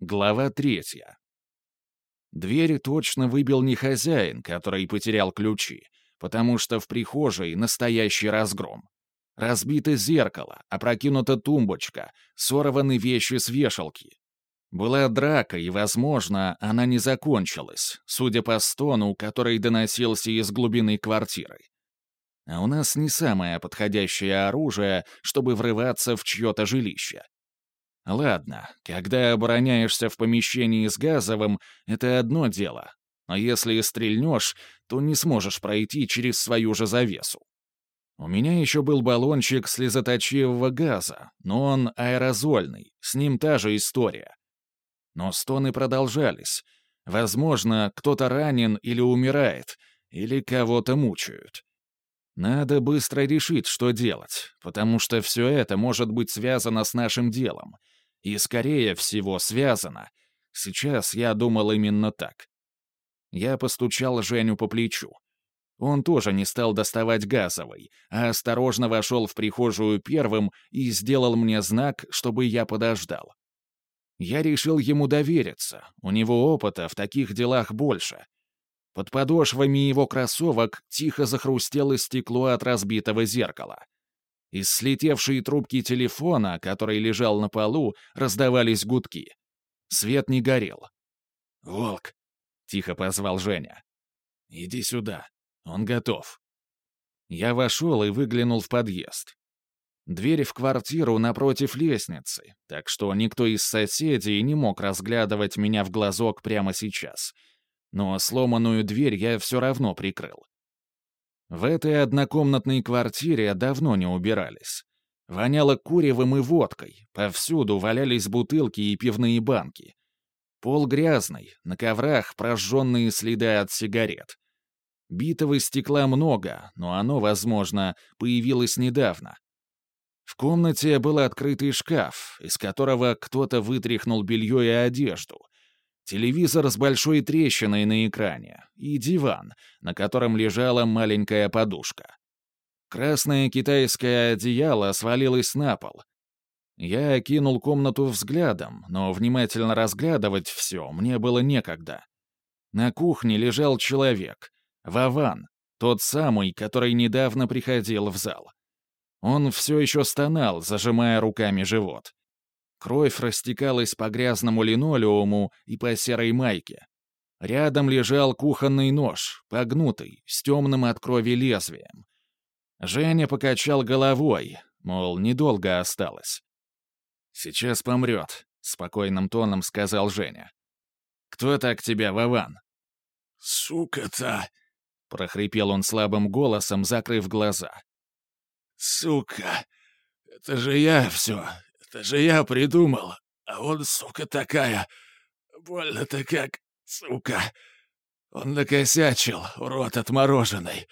Глава третья. Дверь точно выбил не хозяин, который потерял ключи, потому что в прихожей настоящий разгром. Разбито зеркало, опрокинута тумбочка, сорваны вещи с вешалки. Была драка, и, возможно, она не закончилась, судя по стону, который доносился из глубины квартиры. А у нас не самое подходящее оружие, чтобы врываться в чье-то жилище. Ладно, когда обороняешься в помещении с газовым, это одно дело. Но если стрельнешь, то не сможешь пройти через свою же завесу. У меня еще был баллончик слезоточивого газа, но он аэрозольный, с ним та же история. Но стоны продолжались. Возможно, кто-то ранен или умирает, или кого-то мучают. Надо быстро решить, что делать, потому что все это может быть связано с нашим делом — и, скорее всего, связано. Сейчас я думал именно так. Я постучал Женю по плечу. Он тоже не стал доставать газовый, а осторожно вошел в прихожую первым и сделал мне знак, чтобы я подождал. Я решил ему довериться, у него опыта в таких делах больше. Под подошвами его кроссовок тихо захрустело стекло от разбитого зеркала. Из слетевшей трубки телефона, который лежал на полу, раздавались гудки. Свет не горел. «Волк!» — тихо позвал Женя. «Иди сюда. Он готов». Я вошел и выглянул в подъезд. Дверь в квартиру напротив лестницы, так что никто из соседей не мог разглядывать меня в глазок прямо сейчас. Но сломанную дверь я все равно прикрыл. В этой однокомнатной квартире давно не убирались. Воняло куревом и водкой, повсюду валялись бутылки и пивные банки. Пол грязный, на коврах прожженные следы от сигарет. Битого стекла много, но оно, возможно, появилось недавно. В комнате был открытый шкаф, из которого кто-то вытряхнул белье и одежду, телевизор с большой трещиной на экране и диван, на котором лежала маленькая подушка. Красное китайское одеяло свалилось на пол. Я окинул комнату взглядом, но внимательно разглядывать все мне было некогда. На кухне лежал человек, Вован, тот самый, который недавно приходил в зал. Он все еще стонал, зажимая руками живот. Кровь растекалась по грязному линолеуму и по серой майке. Рядом лежал кухонный нож, погнутый, с темным от крови лезвием. Женя покачал головой, мол, недолго осталось. «Сейчас помрет», — спокойным тоном сказал Женя. «Кто так тебя, Вован?» «Сука-то!» — прохрипел он слабым голосом, закрыв глаза. «Сука! Это же я все, это же я придумал, а он, сука, такая. Больно-то как, сука. Он накосячил, урод отмороженный.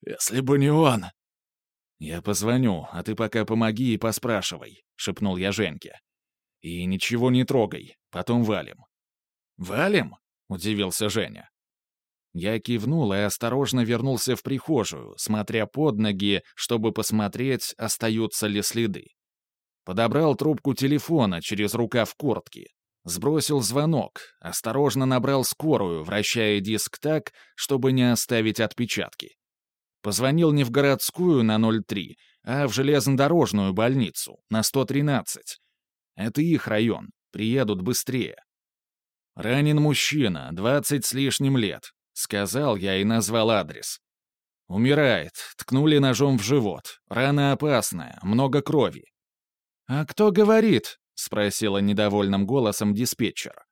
Если бы не он... «Я позвоню, а ты пока помоги и поспрашивай», — шепнул я Женьке. «И ничего не трогай, потом валим». «Валим?» — удивился Женя. Я кивнул и осторожно вернулся в прихожую, смотря под ноги, чтобы посмотреть, остаются ли следы. Подобрал трубку телефона через рукав куртки. Сбросил звонок, осторожно набрал скорую, вращая диск так, чтобы не оставить отпечатки. Позвонил не в городскую на 03, а в железнодорожную больницу на 113. Это их район, приедут быстрее. Ранен мужчина, 20 с лишним лет. Сказал я и назвал адрес. Умирает, ткнули ножом в живот. Рана опасная, много крови. «А кто говорит?» — спросила недовольным голосом диспетчер.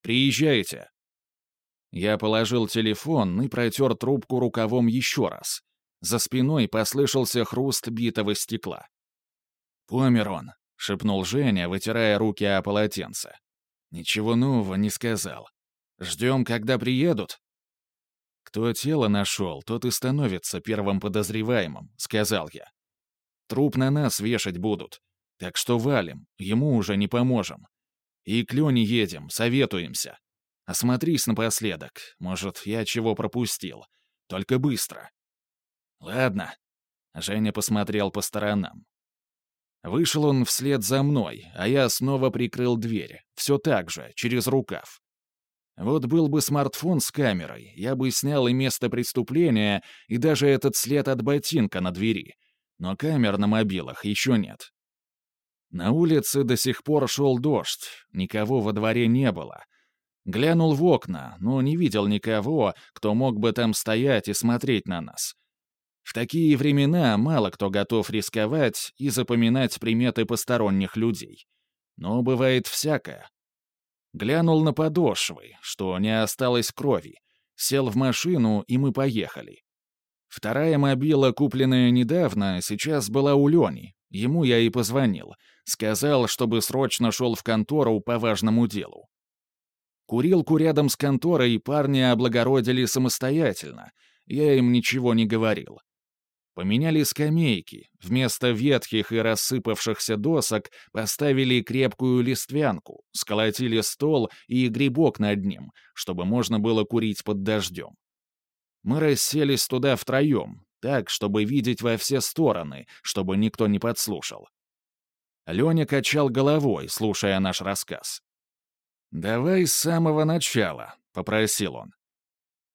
«Приезжайте». Я положил телефон и протер трубку рукавом еще раз. За спиной послышался хруст битого стекла. «Помер он», — шепнул Женя, вытирая руки о полотенце. «Ничего нового не сказал. Ждем, когда приедут?» «Кто тело нашел, тот и становится первым подозреваемым», — сказал я. «Труп на нас вешать будут. Так что валим, ему уже не поможем. И к Лене едем, советуемся. Осмотрись напоследок, может, я чего пропустил. Только быстро. Ладно. Женя посмотрел по сторонам. Вышел он вслед за мной, а я снова прикрыл дверь, все так же, через рукав. Вот был бы смартфон с камерой, я бы снял и место преступления, и даже этот след от ботинка на двери. Но камер на мобилах еще нет. На улице до сих пор шел дождь, никого во дворе не было. Глянул в окна, но не видел никого, кто мог бы там стоять и смотреть на нас. В такие времена мало кто готов рисковать и запоминать приметы посторонних людей. Но бывает всякое. Глянул на подошвы, что не осталось крови. Сел в машину, и мы поехали. Вторая мобила, купленная недавно, сейчас была у Лени. Ему я и позвонил. Сказал, чтобы срочно шел в контору по важному делу. Курилку рядом с конторой парни облагородили самостоятельно. Я им ничего не говорил. Поменяли скамейки. Вместо ветхих и рассыпавшихся досок поставили крепкую листвянку, сколотили стол и грибок над ним, чтобы можно было курить под дождем. Мы расселись туда втроем, так, чтобы видеть во все стороны, чтобы никто не подслушал. Леня качал головой, слушая наш рассказ. «Давай с самого начала», — попросил он.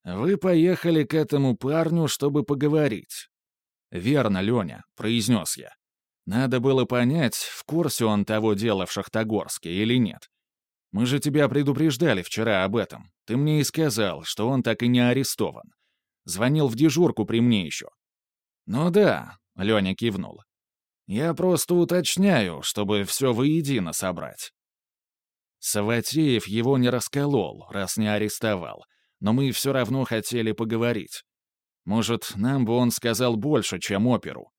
«Вы поехали к этому парню, чтобы поговорить. «Верно, Леня», — произнес я. «Надо было понять, в курсе он того дела в Шахтогорске или нет. Мы же тебя предупреждали вчера об этом. Ты мне и сказал, что он так и не арестован. Звонил в дежурку при мне еще». «Ну да», — Леня кивнул. «Я просто уточняю, чтобы все воедино собрать». Саватеев его не расколол, раз не арестовал, но мы все равно хотели поговорить. Может, нам бы он сказал больше, чем оперу.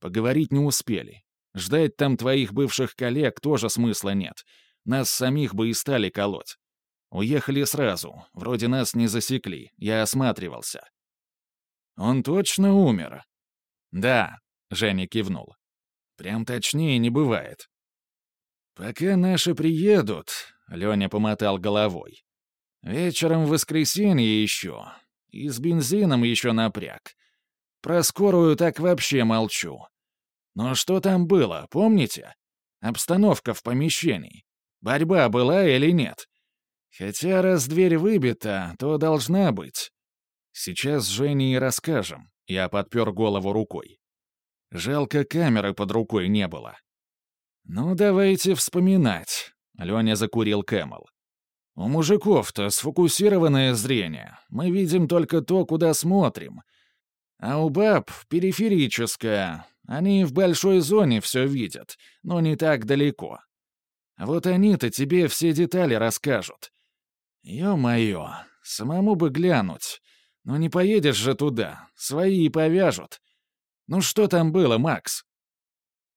Поговорить не успели. Ждать там твоих бывших коллег тоже смысла нет. Нас самих бы и стали колоть. Уехали сразу, вроде нас не засекли, я осматривался. Он точно умер? Да, Женя кивнул. Прям точнее не бывает. Пока наши приедут, Леня помотал головой. Вечером в воскресенье еще, и с бензином еще напряг. Про скорую так вообще молчу. Но что там было, помните? Обстановка в помещении. Борьба была или нет? Хотя раз дверь выбита, то должна быть. Сейчас с Женей расскажем. Я подпер голову рукой. Жалко, камеры под рукой не было. Ну, давайте вспоминать. Леня закурил Кэмэл. У мужиков-то сфокусированное зрение. Мы видим только то, куда смотрим. А у баб периферическое. Они в большой зоне все видят, но не так далеко. Вот они-то тебе все детали расскажут. Ё-моё, самому бы глянуть. Но не поедешь же туда, свои повяжут. Ну что там было, Макс?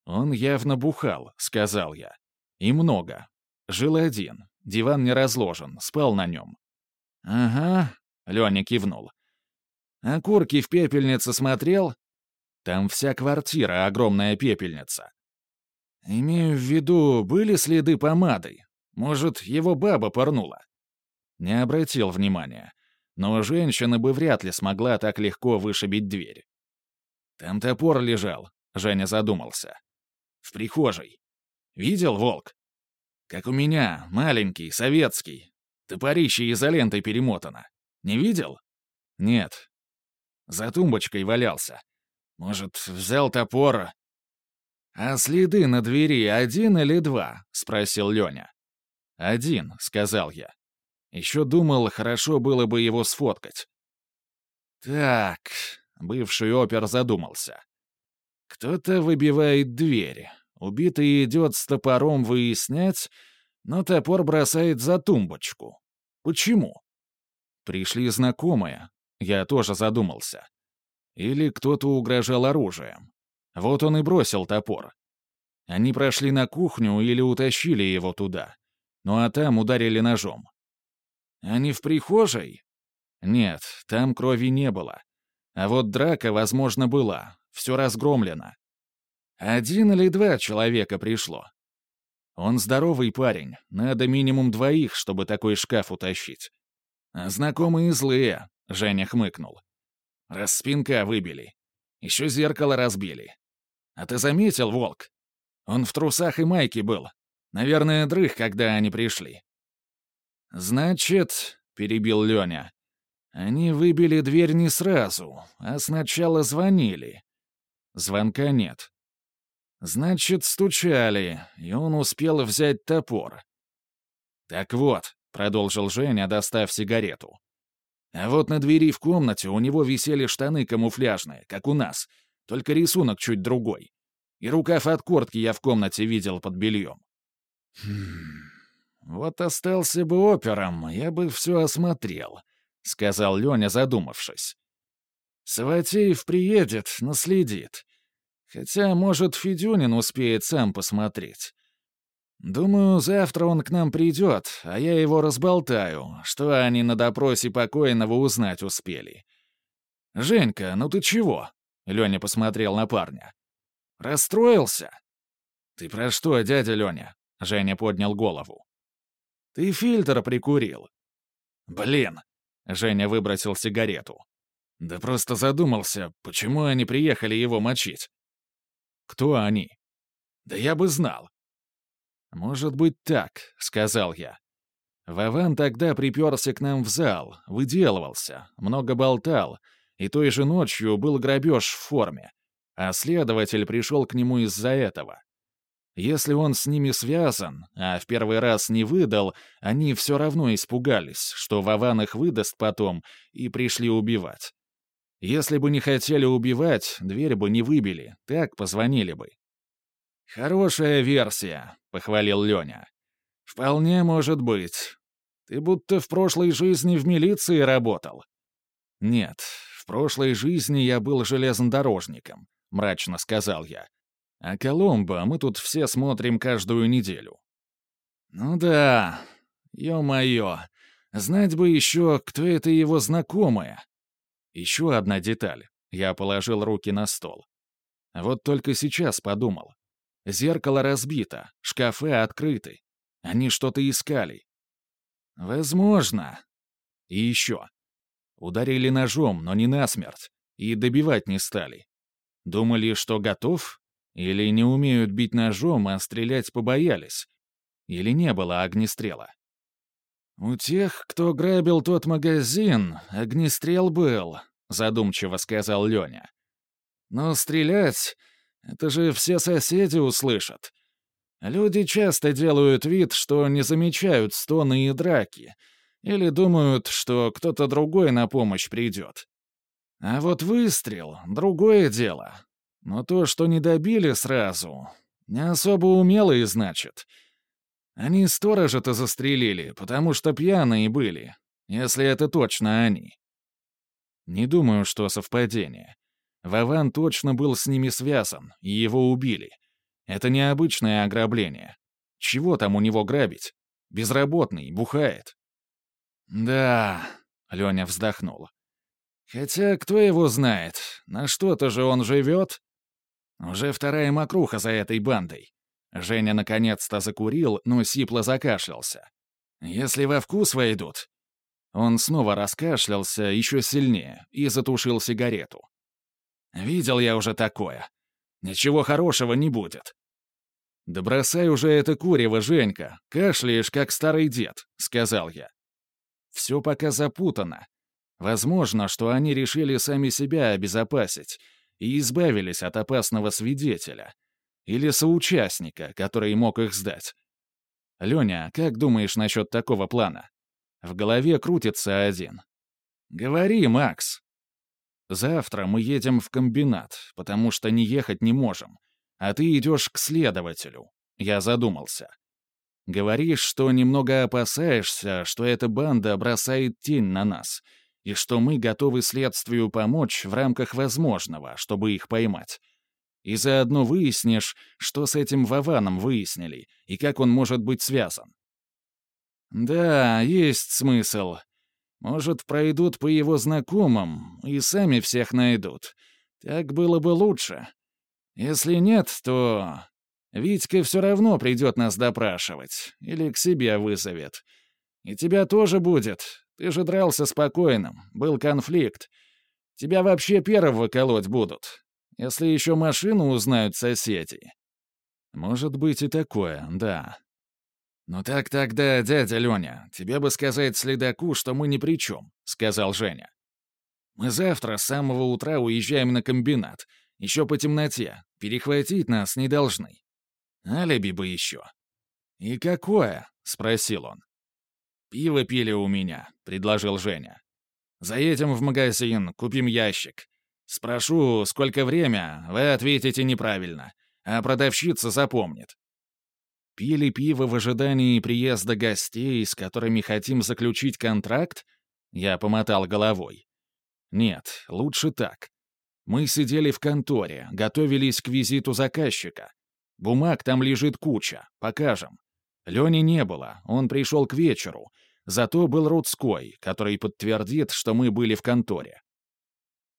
Он явно бухал, сказал я. И много. Жил один, Диван не разложен, спал на нем. «Ага», — Леня кивнул. «А курки в пепельнице смотрел?» «Там вся квартира, огромная пепельница». «Имею в виду, были следы помады. Может, его баба порнула?» Не обратил внимания. Но женщина бы вряд ли смогла так легко вышибить дверь. «Там топор лежал», — Женя задумался. «В прихожей. Видел, волк?» Как у меня, маленький, советский. Топорище изолентой перемотано. Не видел? Нет. За тумбочкой валялся. Может, взял топор? «А следы на двери один или два?» — спросил Леня. «Один», — сказал я. Еще думал, хорошо было бы его сфоткать. «Так», — бывший опер задумался. «Кто-то выбивает дверь. Убитый идет с топором выяснять, но топор бросает за тумбочку. Почему? Пришли знакомые. Я тоже задумался. Или кто-то угрожал оружием. Вот он и бросил топор. Они прошли на кухню или утащили его туда. Ну а там ударили ножом. Они в прихожей? Нет, там крови не было. А вот драка, возможно, была. Все разгромлено. Один или два человека пришло. Он здоровый парень, надо минимум двоих, чтобы такой шкаф утащить. А знакомые злые, Женя хмыкнул. Распинка выбили. Еще зеркало разбили. А ты заметил, Волк? Он в трусах и майке был. Наверное, дрых, когда они пришли». «Значит», — перебил Леня, — «они выбили дверь не сразу, а сначала звонили. Звонка нет. Значит, стучали, и он успел взять топор. «Так вот», — продолжил Женя, достав сигарету. «А вот на двери в комнате у него висели штаны камуфляжные, как у нас, только рисунок чуть другой. И рукав от куртки я в комнате видел под бельем». «Хм... Вот остался бы опером, я бы все осмотрел», — сказал Леня, задумавшись. «Саватеев приедет, наследит. Хотя, может, Федюнин успеет сам посмотреть. Думаю, завтра он к нам придет, а я его разболтаю, что они на допросе покойного узнать успели. «Женька, ну ты чего?» — Леня посмотрел на парня. «Расстроился?» «Ты про что, дядя Леня?» — Женя поднял голову. «Ты фильтр прикурил». «Блин!» — Женя выбросил сигарету. «Да просто задумался, почему они приехали его мочить?» «Кто они?» «Да я бы знал. «Может быть так», — сказал я. Вован тогда приперся к нам в зал, выделывался, много болтал, и той же ночью был грабеж в форме, а следователь пришел к нему из-за этого. Если он с ними связан, а в первый раз не выдал, они все равно испугались, что Вован их выдаст потом, и пришли убивать. Если бы не хотели убивать, дверь бы не выбили, так позвонили бы. «Хорошая версия», — похвалил Леня. «Вполне может быть. Ты будто в прошлой жизни в милиции работал». «Нет, в прошлой жизни я был железнодорожником», — мрачно сказал я. «А Коломбо мы тут все смотрим каждую неделю». «Ну да, ё-моё, знать бы еще, кто это его знакомая». Еще одна деталь. Я положил руки на стол. Вот только сейчас подумал. Зеркало разбито, шкафы открыты. Они что-то искали. Возможно. И еще. Ударили ножом, но не насмерть. И добивать не стали. Думали, что готов? Или не умеют бить ножом, а стрелять побоялись? Или не было огнестрела? «У тех, кто грабил тот магазин, огнестрел был», — задумчиво сказал Леня. «Но стрелять это же все соседи услышат. Люди часто делают вид, что не замечают стоны и драки, или думают, что кто-то другой на помощь придет. А вот выстрел — другое дело. Но то, что не добили сразу, не особо умелые, значит. Они сторожа-то застрелили, потому что пьяные были, если это точно они. Не думаю, что совпадение. Вован точно был с ними связан, и его убили. Это необычное ограбление. Чего там у него грабить? Безработный, бухает. «Да», — Леня вздохнул. «Хотя кто его знает, на что-то же он живет?» Уже вторая мокруха за этой бандой. Женя наконец-то закурил, но сипло закашлялся. «Если во вкус войдут...» Он снова раскашлялся еще сильнее и затушил сигарету. Видел я уже такое. Ничего хорошего не будет. «Да бросай уже это курево, Женька, кашляешь, как старый дед», — сказал я. Все пока запутано. Возможно, что они решили сами себя обезопасить и избавились от опасного свидетеля или соучастника, который мог их сдать. Леня, как думаешь насчет такого плана? В голове крутится один. «Говори, Макс», Завтра мы едем в комбинат, потому что не ехать не можем. А ты идешь к следователю. Я задумался. Говоришь, что немного опасаешься, что эта банда бросает тень на нас, и что мы готовы следствию помочь в рамках возможного, чтобы их поймать. И заодно выяснишь, что с этим Вованом выяснили, и как он может быть связан. Да, есть смысл. Может, пройдут по его знакомым и сами всех найдут. Так было бы лучше. Если нет, то... Витька все равно придет нас допрашивать. Или к себе вызовет. И тебя тоже будет. Ты же дрался спокойным. Был конфликт. Тебя вообще первого колоть будут. Если еще машину узнают соседи. Может быть и такое, да. «Ну так тогда, дядя Леня, тебе бы сказать следаку, что мы ни при чем», — сказал Женя. «Мы завтра с самого утра уезжаем на комбинат. Еще по темноте. Перехватить нас не должны. Алиби бы еще». «И какое?» — спросил он. «Пиво пили у меня», — предложил Женя. «Заедем в магазин, купим ящик. Спрошу, сколько время, вы ответите неправильно, а продавщица запомнит. Пили пиво в ожидании приезда гостей, с которыми хотим заключить контракт? Я помотал головой. Нет, лучше так. Мы сидели в конторе, готовились к визиту заказчика. Бумаг там лежит куча, покажем. Лёни не было, он пришел к вечеру. Зато был Рудской, который подтвердит, что мы были в конторе.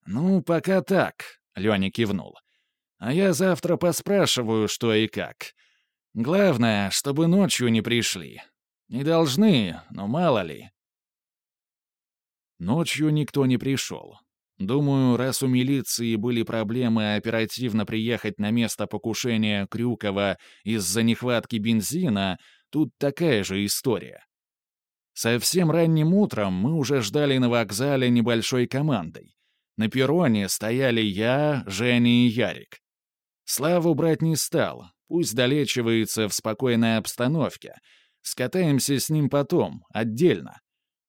«Ну, пока так», — Лёня кивнул. «А я завтра поспрашиваю, что и как. Главное, чтобы ночью не пришли. Не должны, но мало ли. Ночью никто не пришел. Думаю, раз у милиции были проблемы оперативно приехать на место покушения Крюкова из-за нехватки бензина, тут такая же история. Совсем ранним утром мы уже ждали на вокзале небольшой командой. На перроне стояли я, Женя и Ярик. Славу брать не стал, Пусть долечивается в спокойной обстановке. Скатаемся с ним потом, отдельно.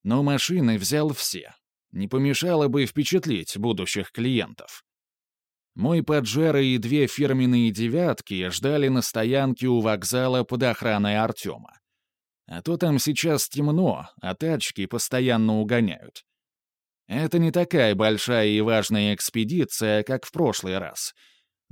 Но машины взял все. Не помешало бы впечатлить будущих клиентов. Мой поджера и две фирменные «девятки» ждали на стоянке у вокзала под охраной Артема. А то там сейчас темно, а тачки постоянно угоняют. Это не такая большая и важная экспедиция, как в прошлый раз —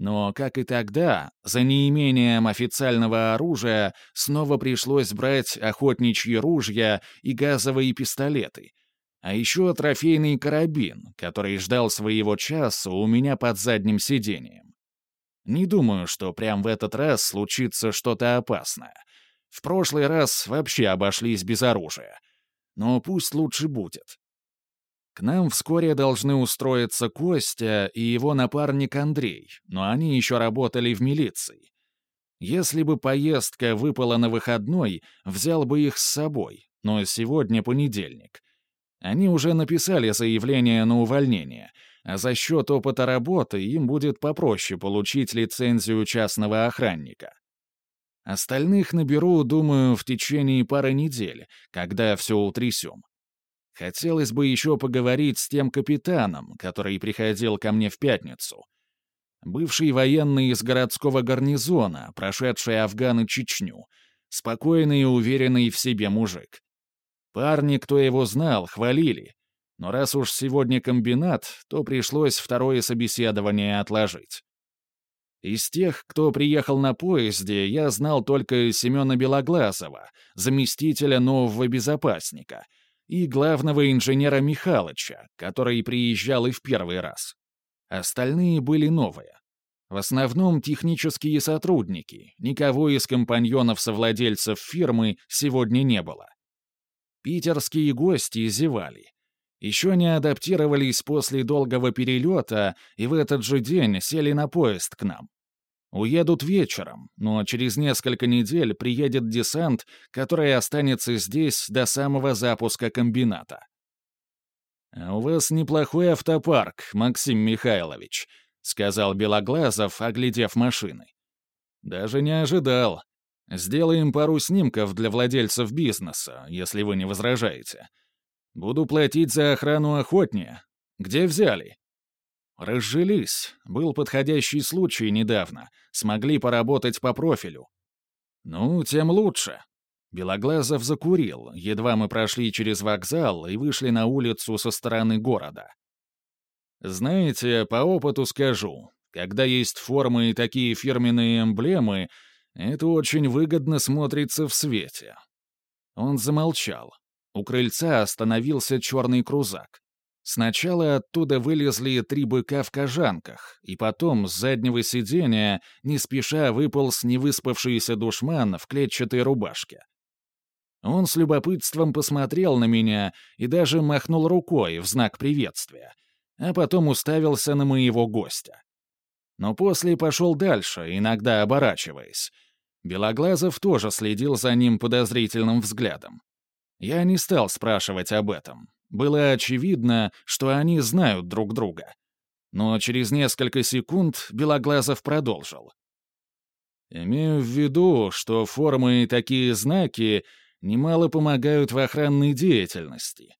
но, как и тогда, за неимением официального оружия снова пришлось брать охотничьи ружья и газовые пистолеты. А еще трофейный карабин, который ждал своего часа у меня под задним сиденьем. Не думаю, что прям в этот раз случится что-то опасное. В прошлый раз вообще обошлись без оружия. Но пусть лучше будет. К нам вскоре должны устроиться Костя и его напарник Андрей, но они еще работали в милиции. Если бы поездка выпала на выходной, взял бы их с собой, но сегодня понедельник. Они уже написали заявление на увольнение, а за счет опыта работы им будет попроще получить лицензию частного охранника. Остальных наберу, думаю, в течение пары недель, когда все утрясем. Хотелось бы еще поговорить с тем капитаном, который приходил ко мне в пятницу. Бывший военный из городского гарнизона, прошедший Афган и Чечню. Спокойный и уверенный в себе мужик. Парни, кто его знал, хвалили. Но раз уж сегодня комбинат, то пришлось второе собеседование отложить. Из тех, кто приехал на поезде, я знал только Семена Белоглазова, заместителя нового безопасника — и главного инженера Михалыча, который приезжал и в первый раз. Остальные были новые. В основном технические сотрудники, никого из компаньонов-совладельцев фирмы сегодня не было. Питерские гости зевали. Еще не адаптировались после долгого перелета и в этот же день сели на поезд к нам. Уедут вечером, но через несколько недель приедет десант, который останется здесь до самого запуска комбината. «А у вас неплохой автопарк, Максим Михайлович», — сказал Белоглазов, оглядев машины. «Даже не ожидал. Сделаем пару снимков для владельцев бизнеса, если вы не возражаете. Буду платить за охрану охотнее. Где взяли?» Разжились. Был подходящий случай недавно. Смогли поработать по профилю. Ну, тем лучше. Белоглазов закурил, едва мы прошли через вокзал и вышли на улицу со стороны города. Знаете, по опыту скажу, когда есть формы и такие фирменные эмблемы, это очень выгодно смотрится в свете. Он замолчал. У крыльца остановился черный крузак. Сначала оттуда вылезли три быка в кожанках, и потом с заднего сиденья не спеша выполз невыспавшийся душман в клетчатой рубашке. Он с любопытством посмотрел на меня и даже махнул рукой в знак приветствия, а потом уставился на моего гостя. Но после пошел дальше, иногда оборачиваясь. Белоглазов тоже следил за ним подозрительным взглядом. Я не стал спрашивать об этом. Было очевидно, что они знают друг друга. Но через несколько секунд Белоглазов продолжил. «Имею в виду, что формы и такие знаки немало помогают в охранной деятельности.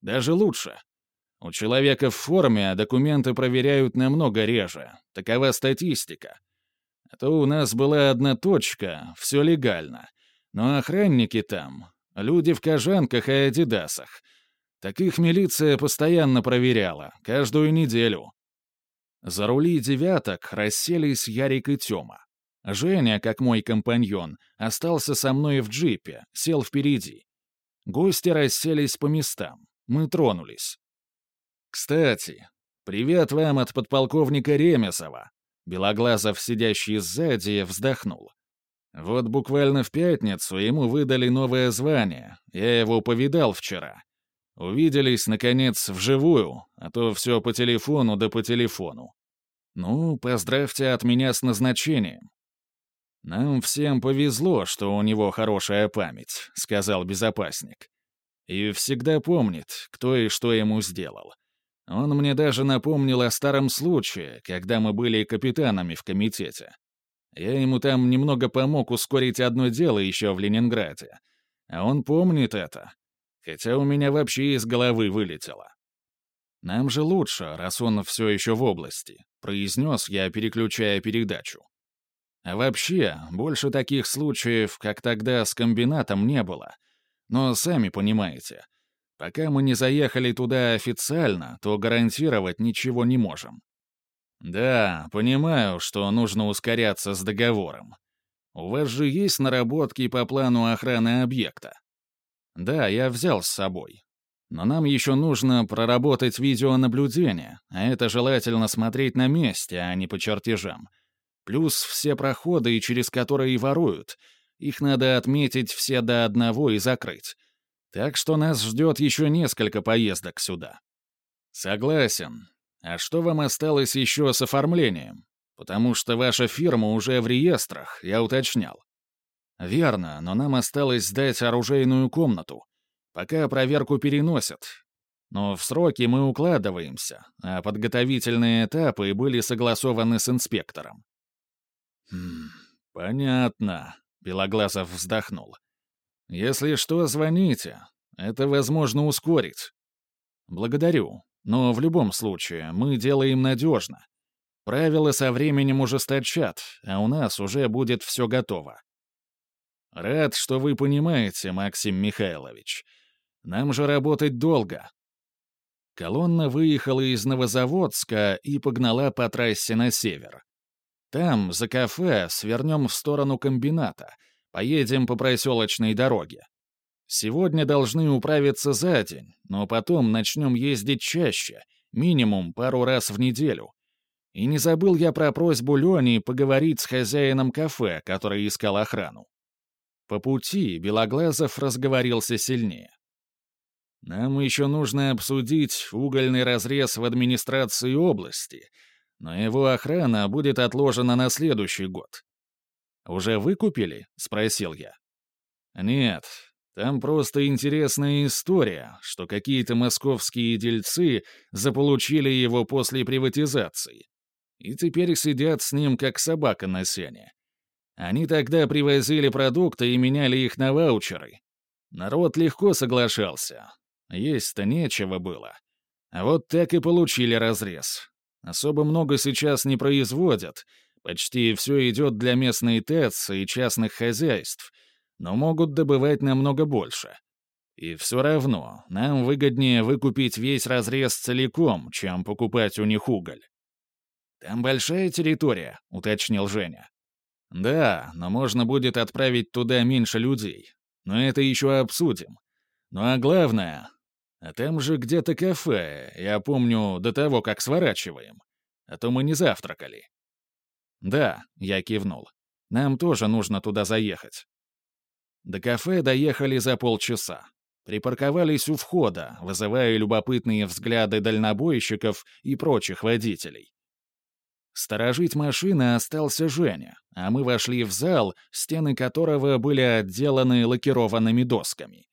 Даже лучше. У человека в форме документы проверяют намного реже. Такова статистика. То у нас была одна точка, все легально. Но охранники там — люди в кожанках и адидасах. Таких милиция постоянно проверяла, каждую неделю. За рули девяток расселись Ярик и Тёма. Женя, как мой компаньон, остался со мной в джипе, сел впереди. Гости расселись по местам. Мы тронулись. «Кстати, привет вам от подполковника Ремесова», Белоглазов, сидящий сзади, вздохнул. «Вот буквально в пятницу ему выдали новое звание. Я его повидал вчера. Увиделись, наконец, вживую, а то все по телефону да по телефону. Ну, поздравьте от меня с назначением». «Нам всем повезло, что у него хорошая память», — сказал безопасник. «И всегда помнит, кто и что ему сделал. Он мне даже напомнил о старом случае, когда мы были капитанами в комитете. Я ему там немного помог ускорить одно дело еще в Ленинграде. А он помнит это. Хотя у меня вообще из головы вылетело. «Нам же лучше, раз он все еще в области», — произнес я, переключая передачу. А вообще, больше таких случаев, как тогда с комбинатом, не было. Но сами понимаете — Пока мы не заехали туда официально, то гарантировать ничего не можем. Да, понимаю, что нужно ускоряться с договором. У вас же есть наработки по плану охраны объекта? Да, я взял с собой. Но нам еще нужно проработать видеонаблюдение, а это желательно смотреть на месте, а не по чертежам. Плюс все проходы, через которые воруют. Их надо отметить все до одного и закрыть. Так что нас ждет еще несколько поездок сюда. Согласен. А что вам осталось еще с оформлением? Потому что ваша фирма уже в реестрах, я уточнял. Верно, но нам осталось сдать оружейную комнату. Пока проверку переносят. Но в сроки мы укладываемся, а подготовительные этапы были согласованы с инспектором. «Хм, понятно», — Белоглазов вздохнул. «Если что, звоните. Это возможно ускорить». «Благодарю. Но в любом случае, мы делаем надежно. Правила со временем ужесточат, а у нас уже будет все готово». «Рад, что вы понимаете, Максим Михайлович. Нам же работать долго». Колонна выехала из Новозаводска и погнала по трассе на север. Там, за кафе, свернем в сторону комбината — Поедем по проселочной дороге. Сегодня должны управиться за день, но потом начнем ездить чаще, минимум пару раз в неделю. И не забыл я про просьбу Лени поговорить с хозяином кафе, который искал охрану. По пути Белоглазов разговорился сильнее. Нам еще нужно обсудить угольный разрез в администрации области, но его охрана будет отложена на следующий год. «Уже выкупили?» — спросил я. «Нет, там просто интересная история, что какие-то московские дельцы заполучили его после приватизации. И теперь сидят с ним, как собака на сене. Они тогда привозили продукты и меняли их на ваучеры. Народ легко соглашался. Есть-то нечего было. А вот так и получили разрез. Особо много сейчас не производят — Почти все идет для местной ТЭЦ и частных хозяйств, но могут добывать намного больше. И все равно нам выгоднее выкупить весь разрез целиком, чем покупать у них уголь. «Там большая территория», — уточнил Женя. «Да, но можно будет отправить туда меньше людей. Но это еще обсудим. Ну а главное, а там же где-то кафе, я помню, до того, как сворачиваем. А то мы не завтракали. «Да», — я кивнул. «Нам тоже нужно туда заехать». До кафе доехали за полчаса. Припарковались у входа, вызывая любопытные взгляды дальнобойщиков и прочих водителей. Сторожить машины остался Женя, а мы вошли в зал, стены которого были отделаны лакированными досками.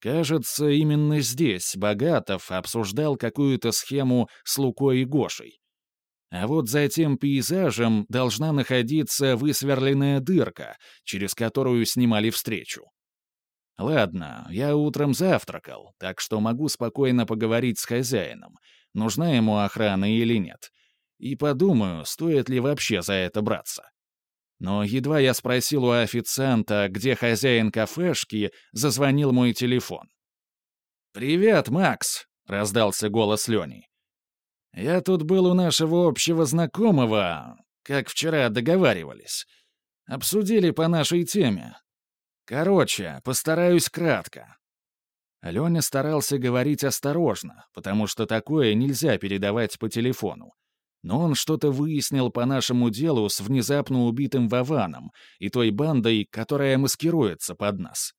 Кажется, именно здесь Богатов обсуждал какую-то схему с Лукой и Гошей. А вот за тем пейзажем должна находиться высверленная дырка, через которую снимали встречу. Ладно, я утром завтракал, так что могу спокойно поговорить с хозяином, нужна ему охрана или нет. И подумаю, стоит ли вообще за это браться. Но едва я спросил у официанта, где хозяин кафешки, зазвонил мой телефон. «Привет, Макс!» — раздался голос Лени. «Я тут был у нашего общего знакомого, как вчера договаривались. Обсудили по нашей теме. Короче, постараюсь кратко». Леня старался говорить осторожно, потому что такое нельзя передавать по телефону. Но он что-то выяснил по нашему делу с внезапно убитым Вованом и той бандой, которая маскируется под нас.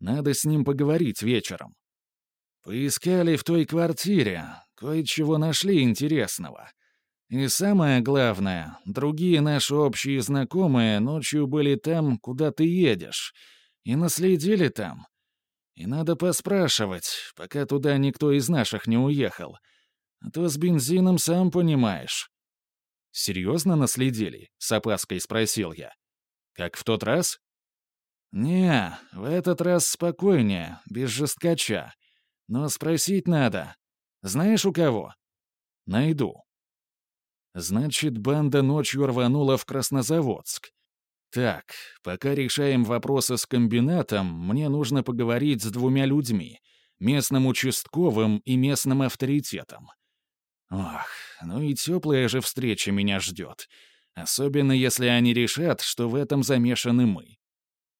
Надо с ним поговорить вечером. Поискали в той квартире, кое-чего нашли интересного. И самое главное, другие наши общие знакомые ночью были там, куда ты едешь, и наследили там. И надо поспрашивать, пока туда никто из наших не уехал — а то с бензином сам понимаешь». «Серьезно наследили?» — с опаской спросил я. «Как в тот раз?» «Не, в этот раз спокойнее, без жесткача. Но спросить надо. Знаешь, у кого?» «Найду». «Значит, банда ночью рванула в Краснозаводск. Так, пока решаем вопросы с комбинатом, мне нужно поговорить с двумя людьми — местным участковым и местным авторитетом. Ох, ну и теплая же встреча меня ждет. Особенно если они решат, что в этом замешаны мы.